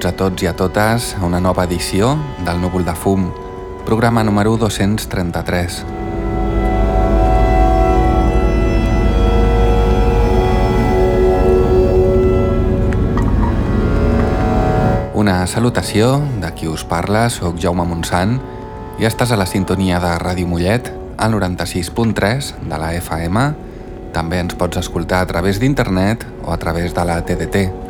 Benvinguts a tots i a totes a una nova edició del Núvol de Fum, programa número 233. Una salutació de qui us parla, sóc Jaume Montsant i estàs a la sintonia de Ràdio Mollet al 96.3 de la FM. També ens pots escoltar a través d'internet o a través de la TDT.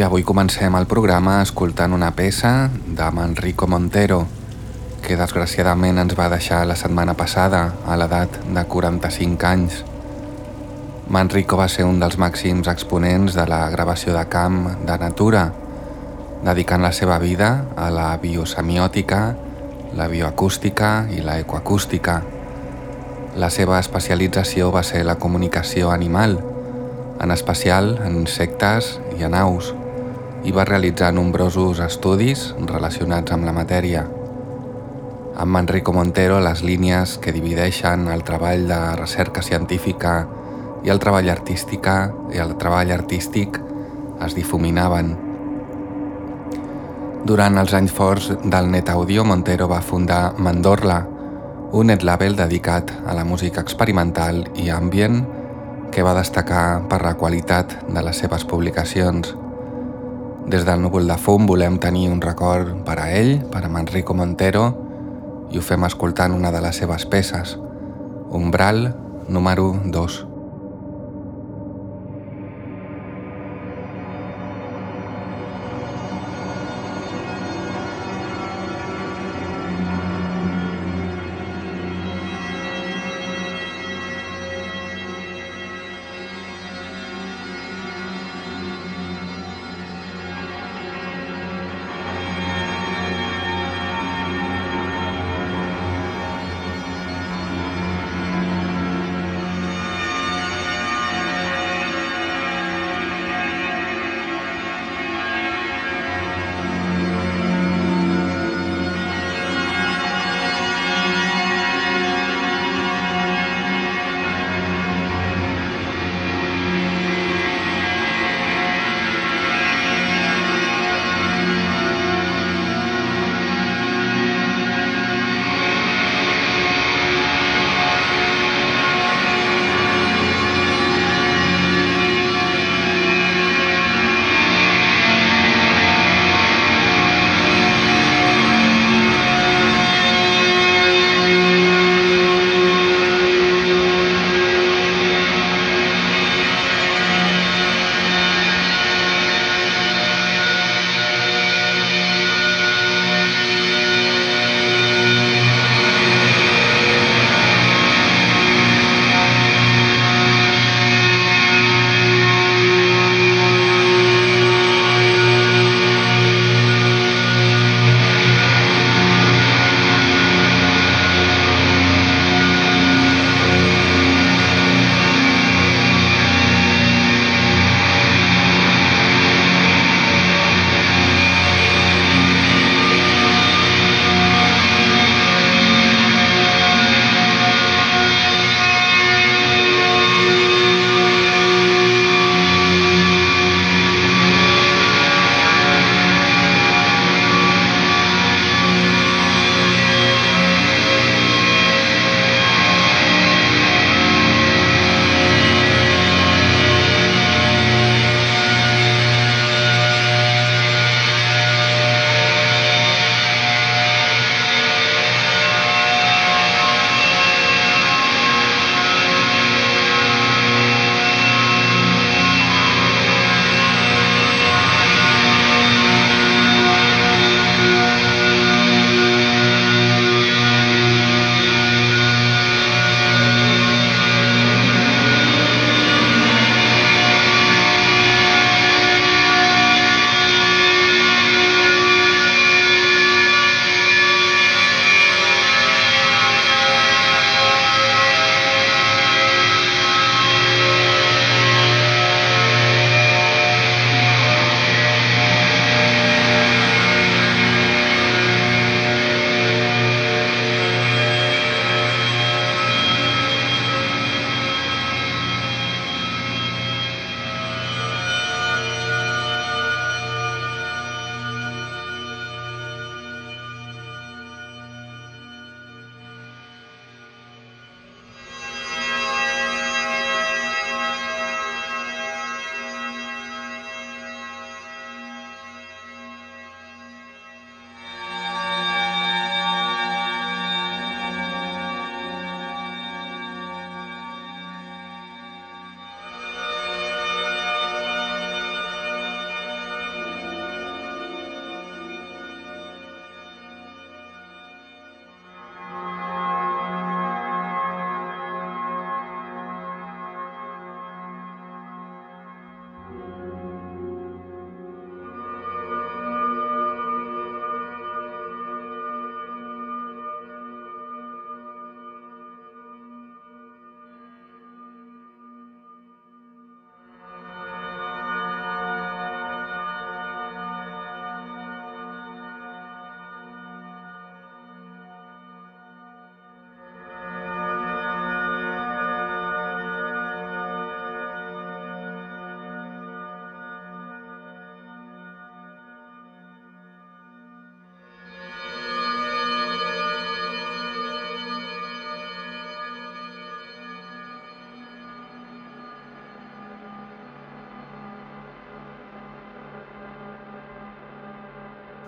Avui comencem el programa escoltant una peça de Manrico Montero, que desgraciadament ens va deixar la setmana passada a l'edat de 45 anys. Manrico va ser un dels màxims exponents de la gravació de camp de natura, dedicant la seva vida a la biosemiòtica, la bioacústica i la ecoacústica. La seva especialització va ser la comunicació animal, en especial en insectes i en aus, i va realitzar nombrosos estudis relacionats amb la matèria. Amb Enrico Montero les línies que divideixen el treball de recerca científica i el treball artística i el treball artístic es difuminaven. Durant els anys forts del net audio, Montero va fundar Mandorla, un net label dedicat a la música experimental i ambient que va destacar per la qualitat de les seves publicacions. Des del núvol de fum volem tenir un record per a ell, per a Manrico Montero, i ho fem escoltant una de les seves peces, Umbral número 2.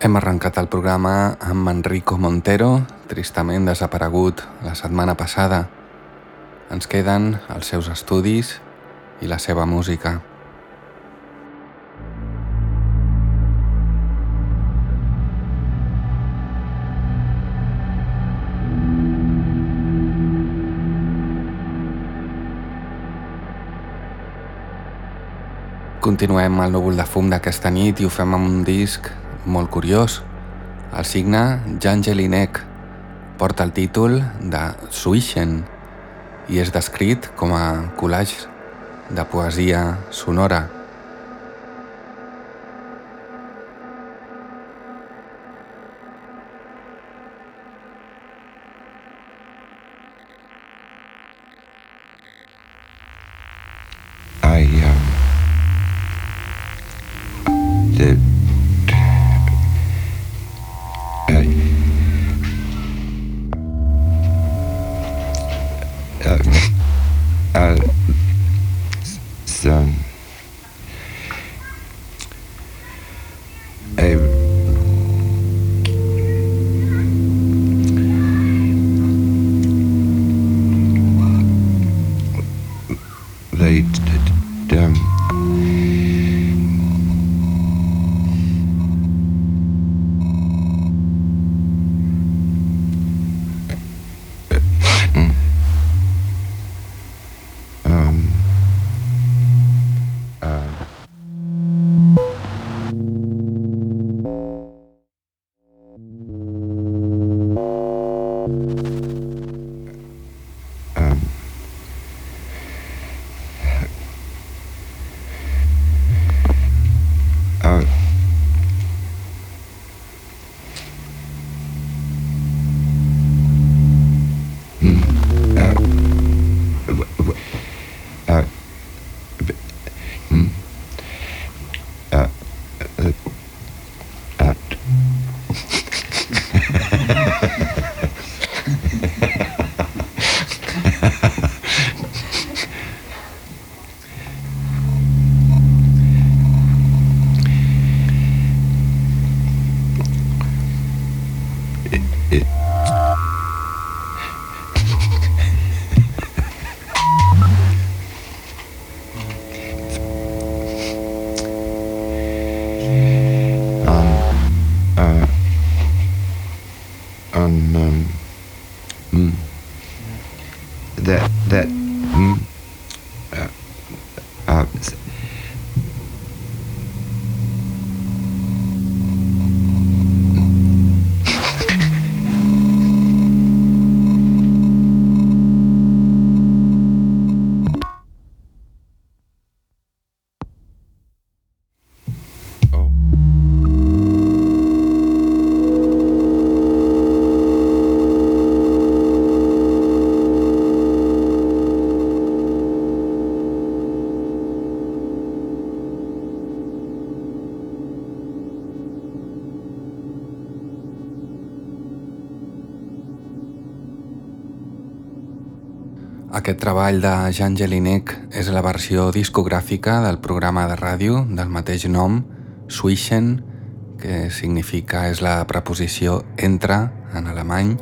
Hem arrencat el programa amb Enrico Montero, tristament desaparegut la setmana passada. Ens queden els seus estudis i la seva música. Continuem el núvol de fum d'aquesta nit i ho fem amb un disc molt curiós. El signe Jan Jelinek porta el títol de Suixen i és descrit com a collage de poesia sonora. Aquest treball de Jan Jelinek és la versió discogràfica del programa de ràdio del mateix nom, Swischen, que significa és la preposició entre en alemany.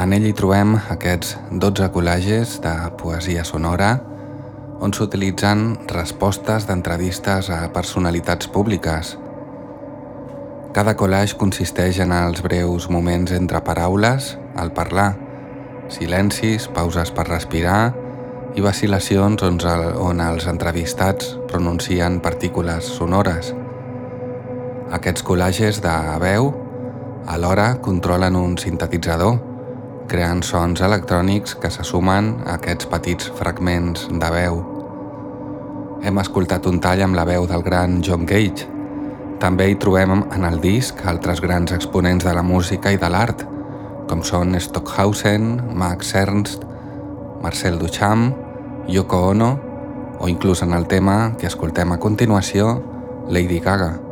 En ell hi trobem aquests 12 col·lages de poesia sonora on s'utilitzen respostes d'entrevistes a personalitats públiques. Cada collage consisteix en els breus moments entre paraules al parlar, silencis, pauses per respirar i vacil·lacions on, on els entrevistats pronuncien partícules sonores. Aquests col·lages de veu alhora controlen un sintetitzador, creant sons electrònics que se sumen a aquests petits fragments de veu. Hem escoltat un tall amb la veu del gran John Cage. També hi trobem en el disc altres grans exponents de la música i de l'art, com són Stockhausen, Max Ernst, Marcel Duchamp, Yoko Ono o inclús en el tema que escoltem a continuació, Lady Gaga.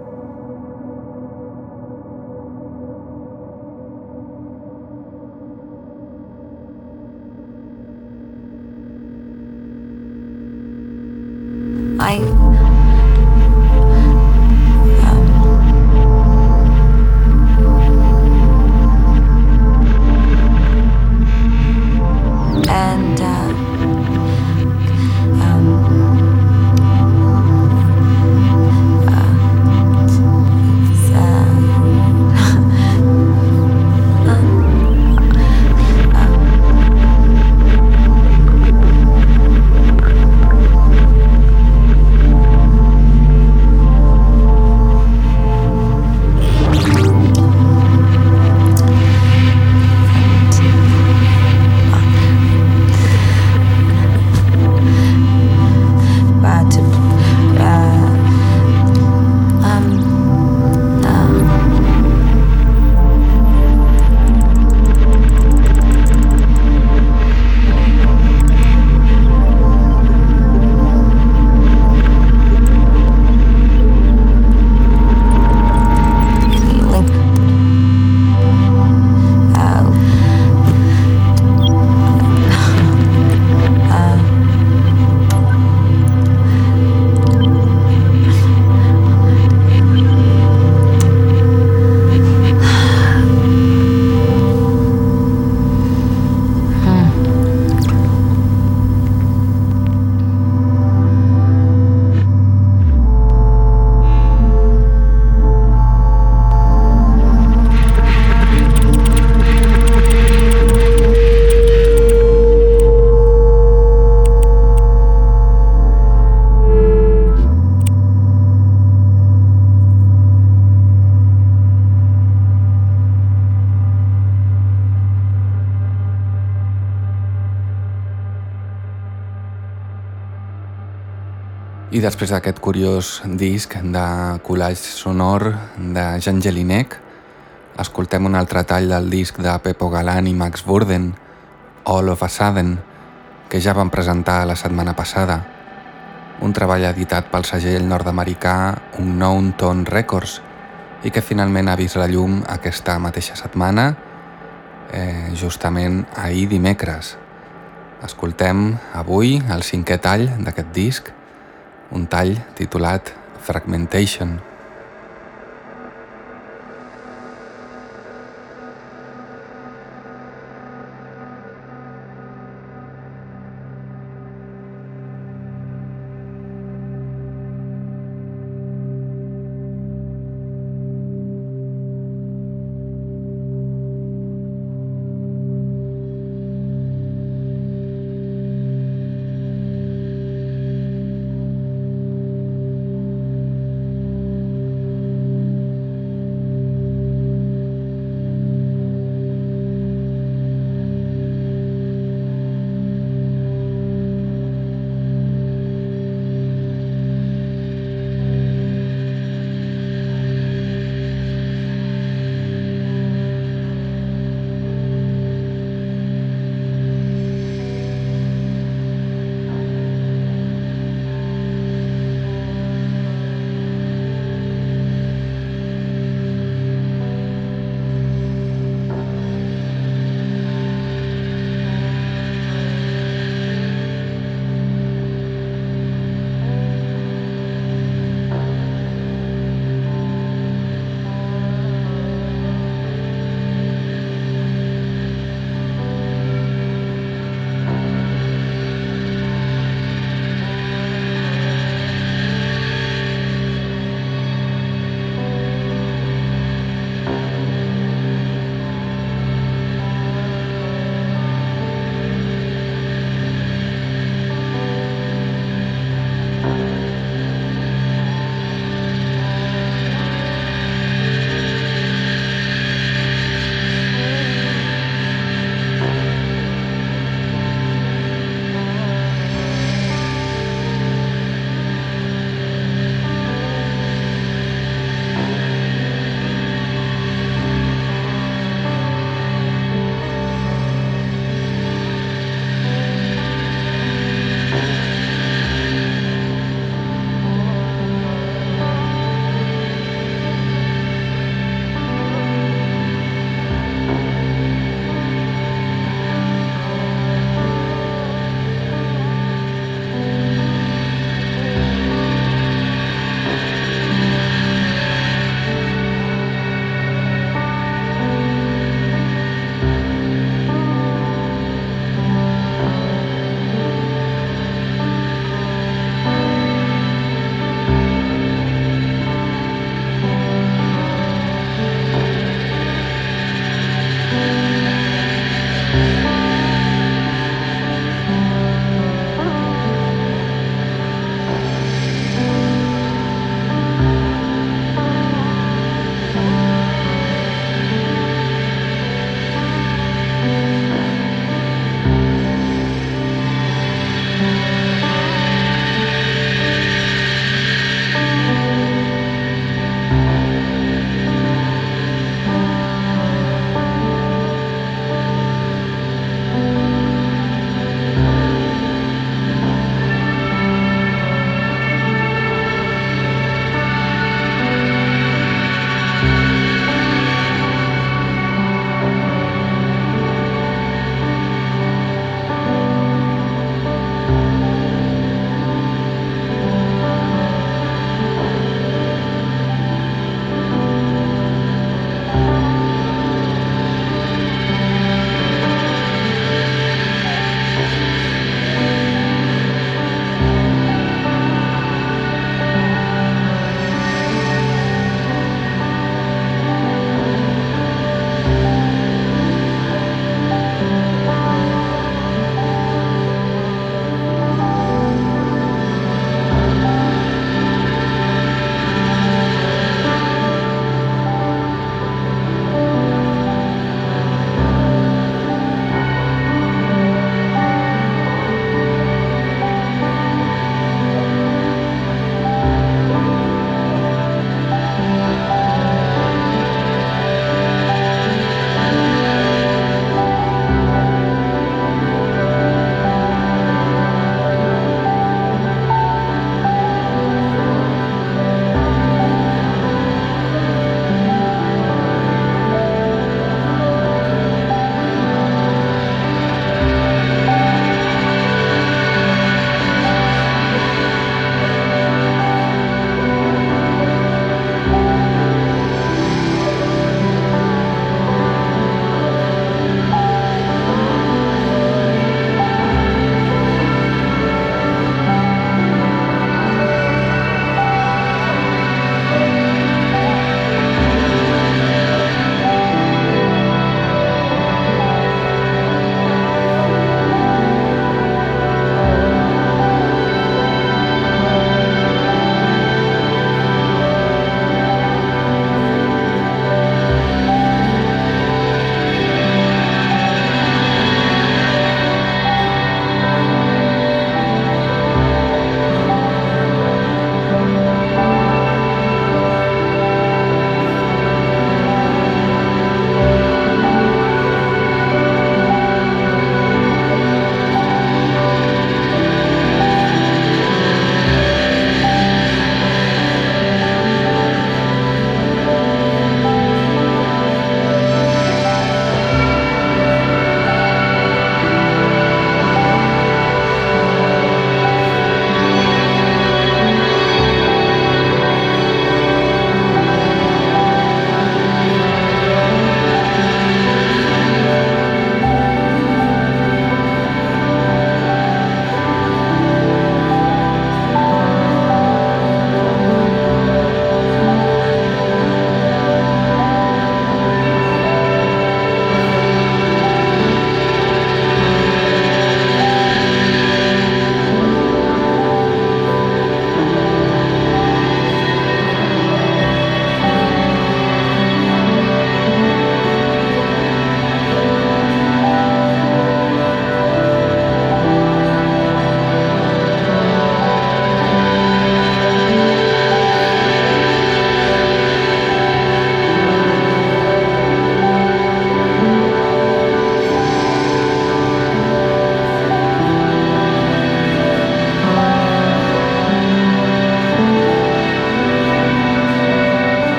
Després d'aquest curiós disc de collage sonor de Jean Jelinek, escoltem un altre tall del disc de Pepo Galán i Max Burden, All of a Sudden, que ja van presentar la setmana passada. Un treball editat pel segell nord-americà Unknown Tone Records i que finalment ha vist la llum aquesta mateixa setmana, eh, justament ahir dimecres. Escoltem avui el cinquè tall d'aquest disc, un tall titulat Fragmentation.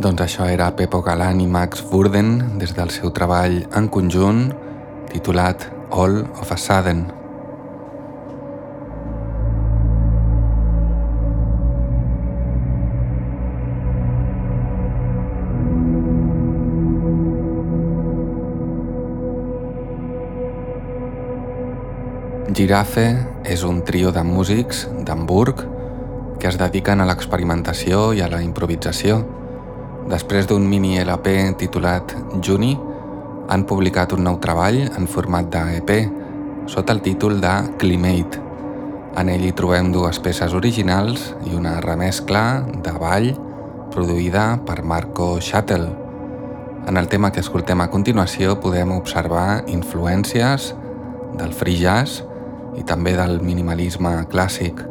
Doncs això era Pepo Galan i Max Burden des del seu treball en conjunt titulat All of a Sudden. Girafe és un trio de músics d'Hamburg que es dediquen a l'experimentació i a la improvisació. Després d'un mini LP titulat Juni, han publicat un nou treball en format d'EP sota el títol de Climate. En ell hi trobem dues peces originals i una remescla de ball produïda per Marco Shuttle. En el tema que escoltem a continuació podem observar influències del free jazz i també del minimalisme clàssic.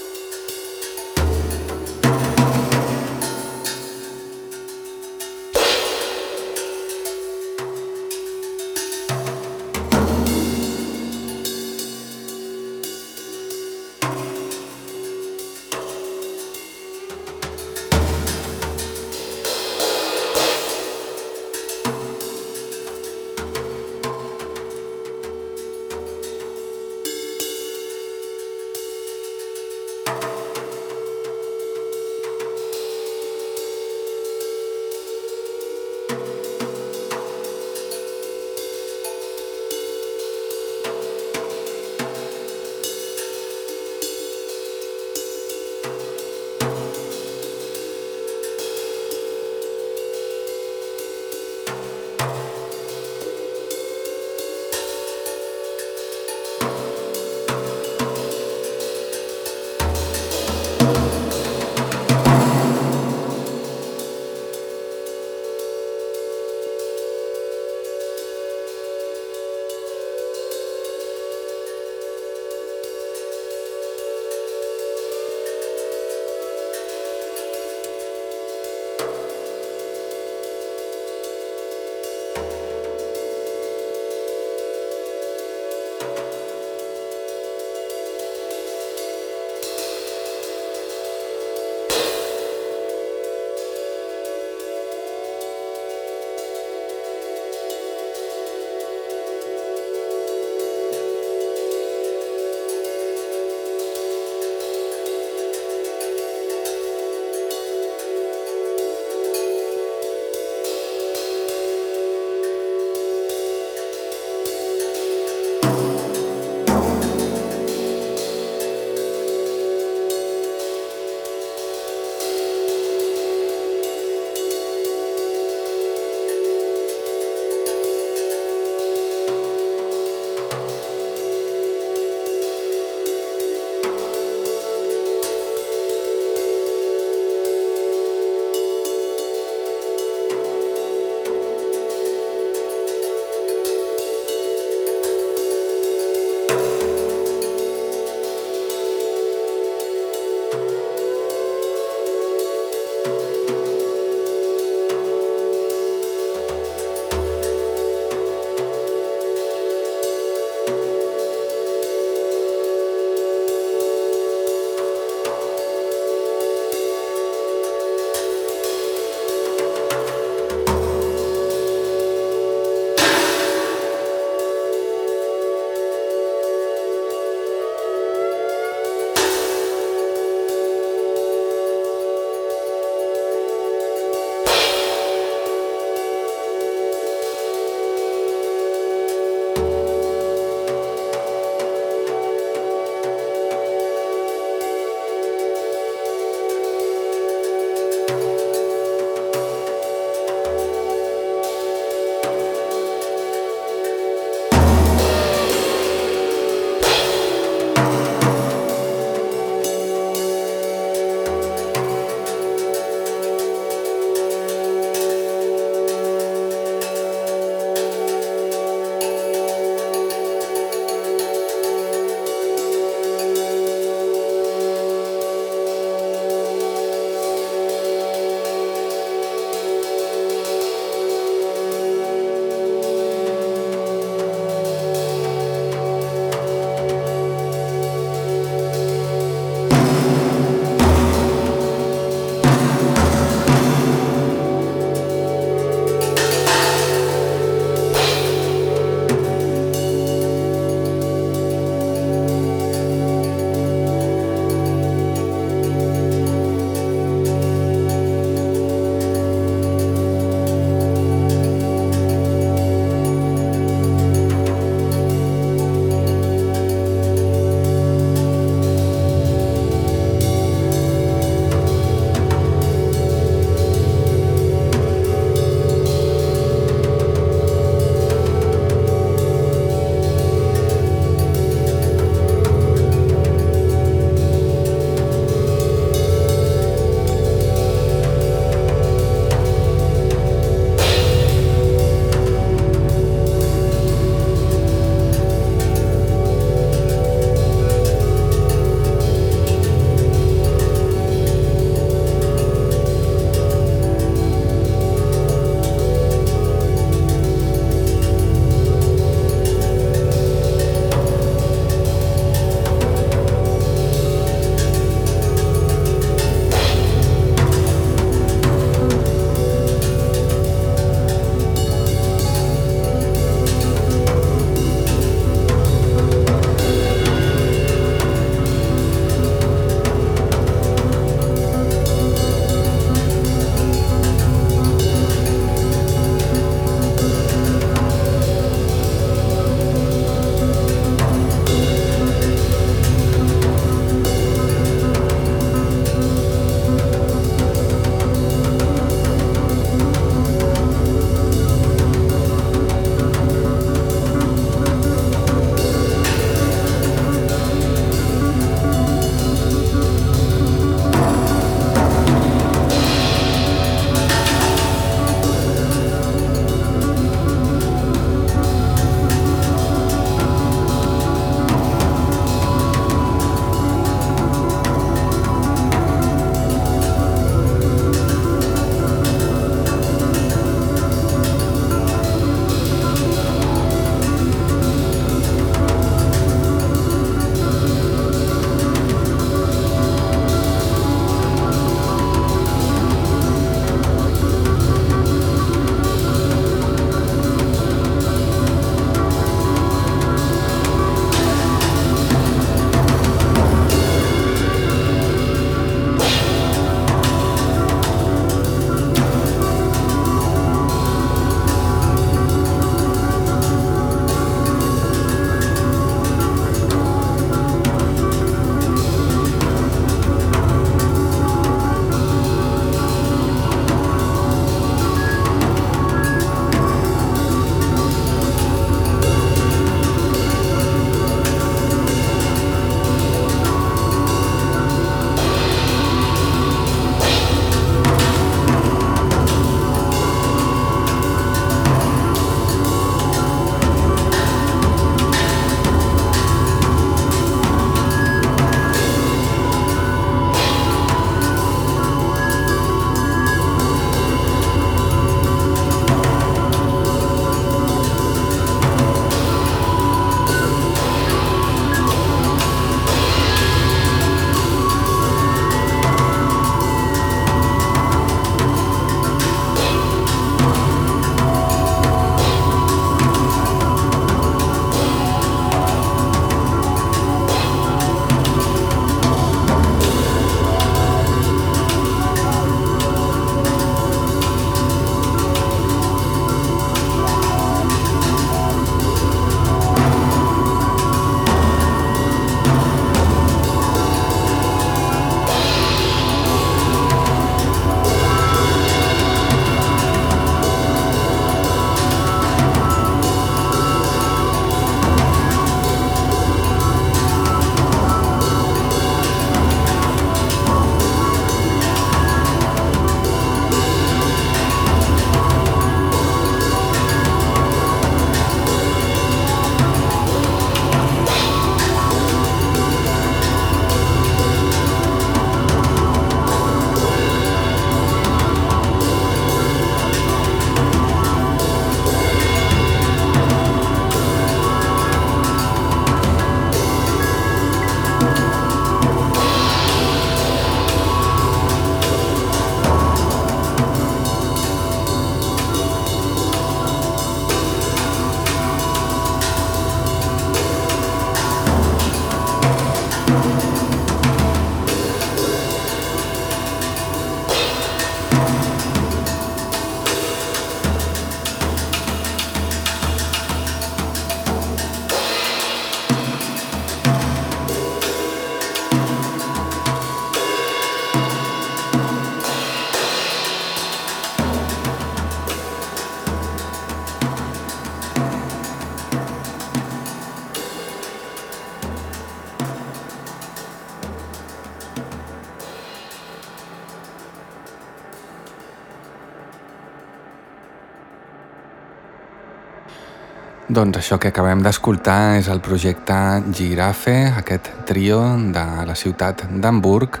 Doncs això que acabem d'escoltar és el projecte Girafe, aquest trio de la ciutat d'Hamburg,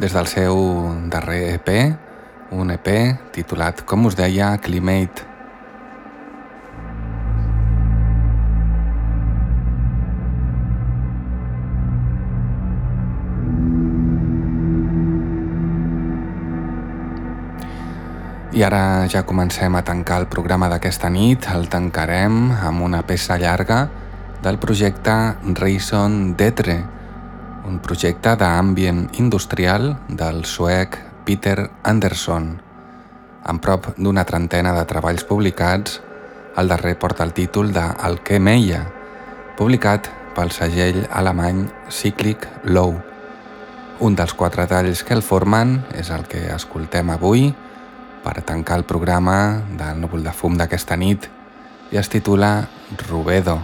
des del seu darrer EP, un EP titulat, com us deia, Climate. I ara ja comencem a tancar el programa d'aquesta nit. El tancarem amb una peça llarga del projecte Reason Detre, un projecte d'ambient industrial del suec Peter Anderson. Amb prop d'una trentena de treballs publicats, el darrer porta el títol de El que meia, publicat pel segell alemany Cyclic Low. Un dels quatre talls que el formen és el que escoltem avui, per tancar el programa del núvol de fum d'aquesta nit i es titula Rubedo.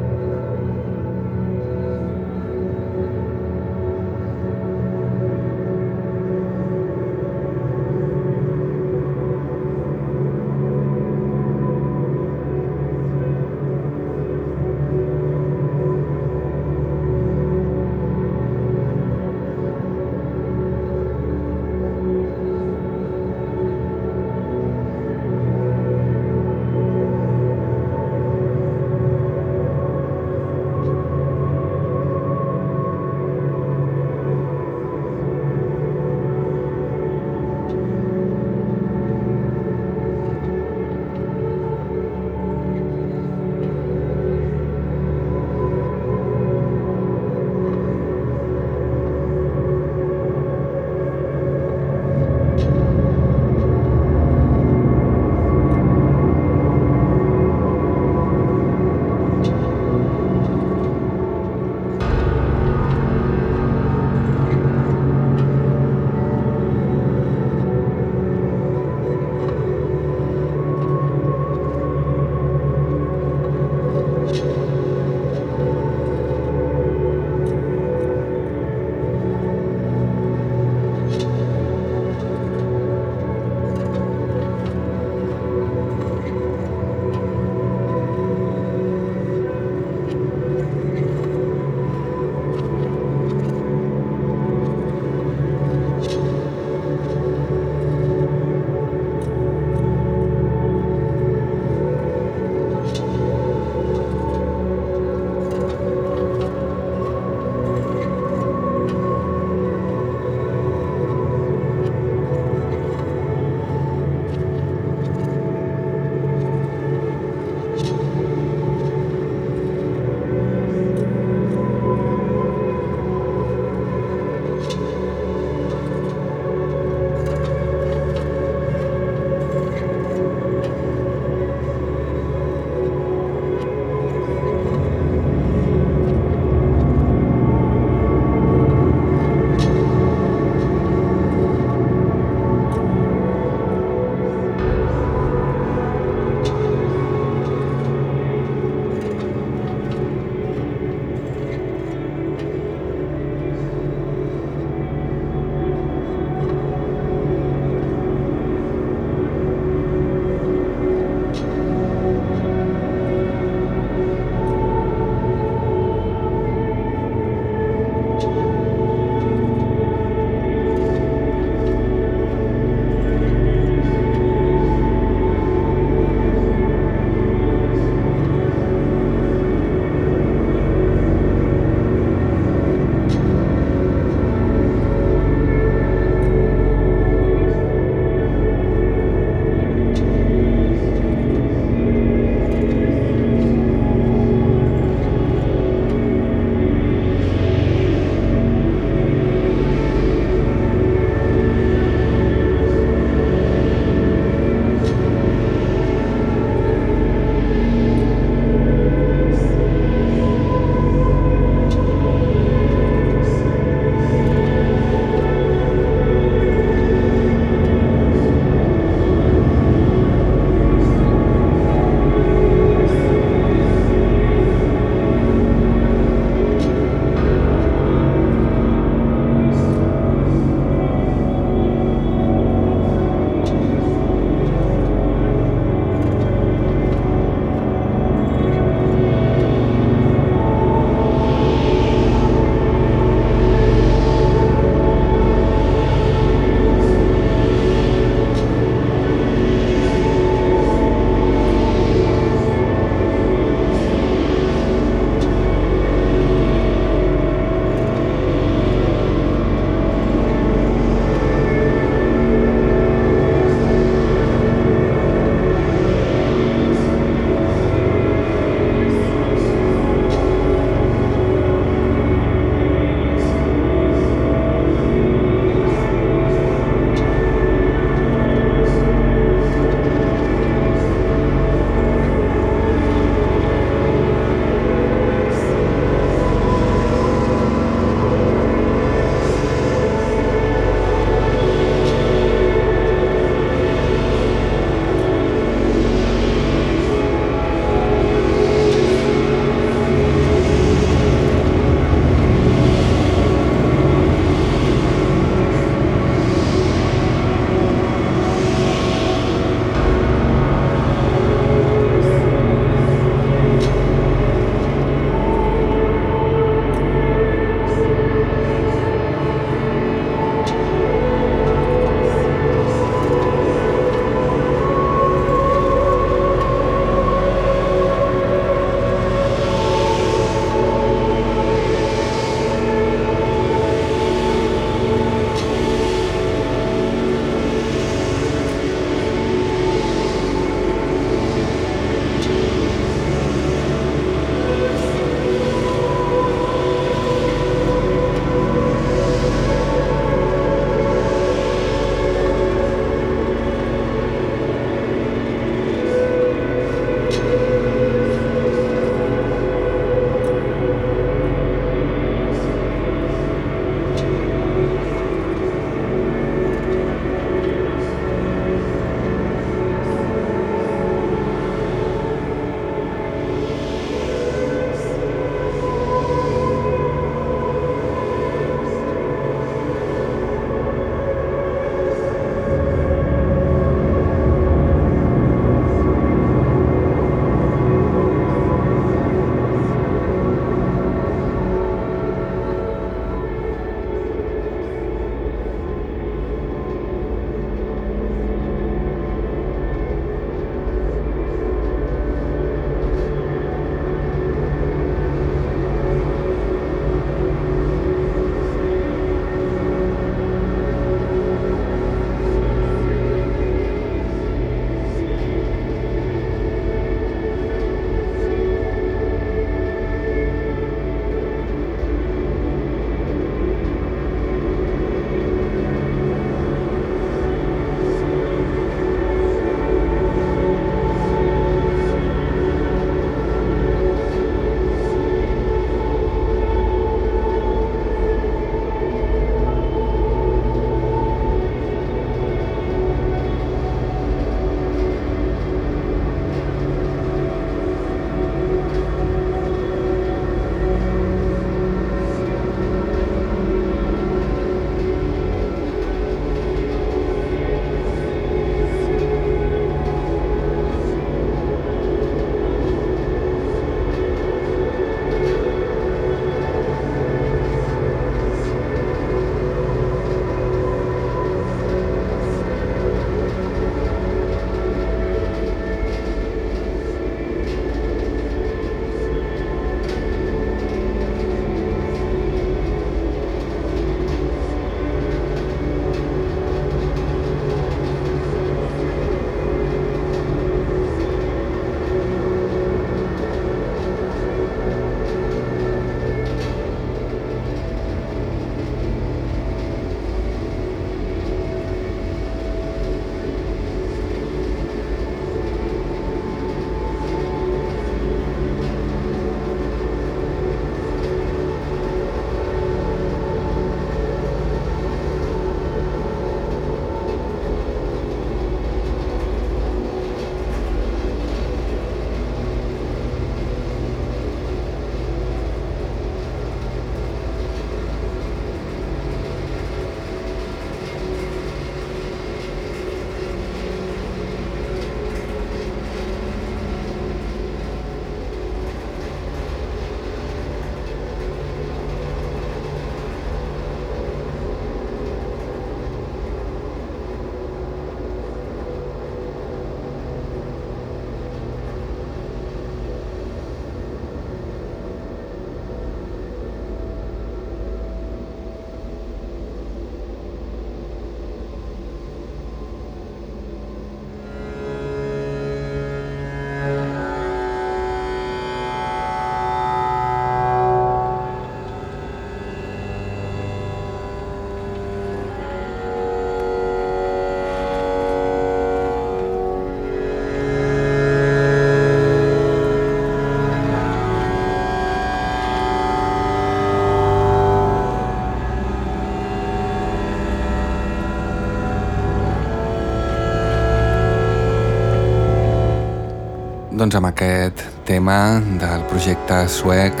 Doncs amb aquest tema del projecte suec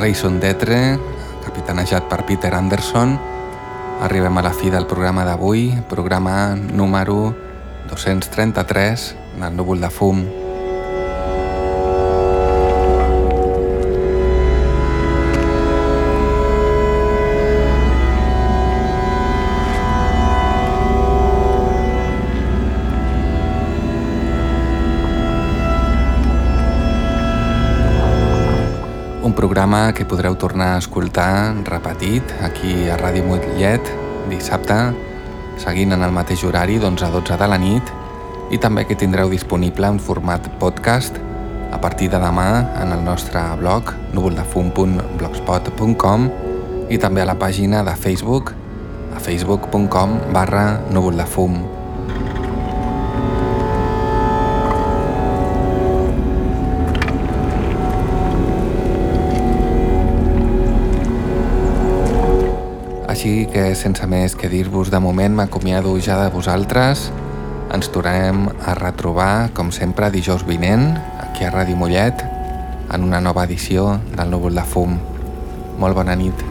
Reison Detre, capitanejat per Peter Anderson, arribem a la fi del programa d'avui, programa número 233 del núvol de fum. Programa que podreu tornar a escoltar repetit aquí a Ràdio Mollet dissabte, seguint en el mateix horari d'11 a 12 de la nit i també que tindreu disponible en format podcast a partir de demà en el nostre blog núvoldefum.blogspot.com i també a la pàgina de Facebook a facebook.com barra núvoldefum.com Així que sense més que dir-vos de moment m'acomiado ja de vosaltres. Ens tornem a retrobar, com sempre, dijous vinent, aquí a Ràdio Mollet, en una nova edició del Núvol de Fum. Molt bona nit.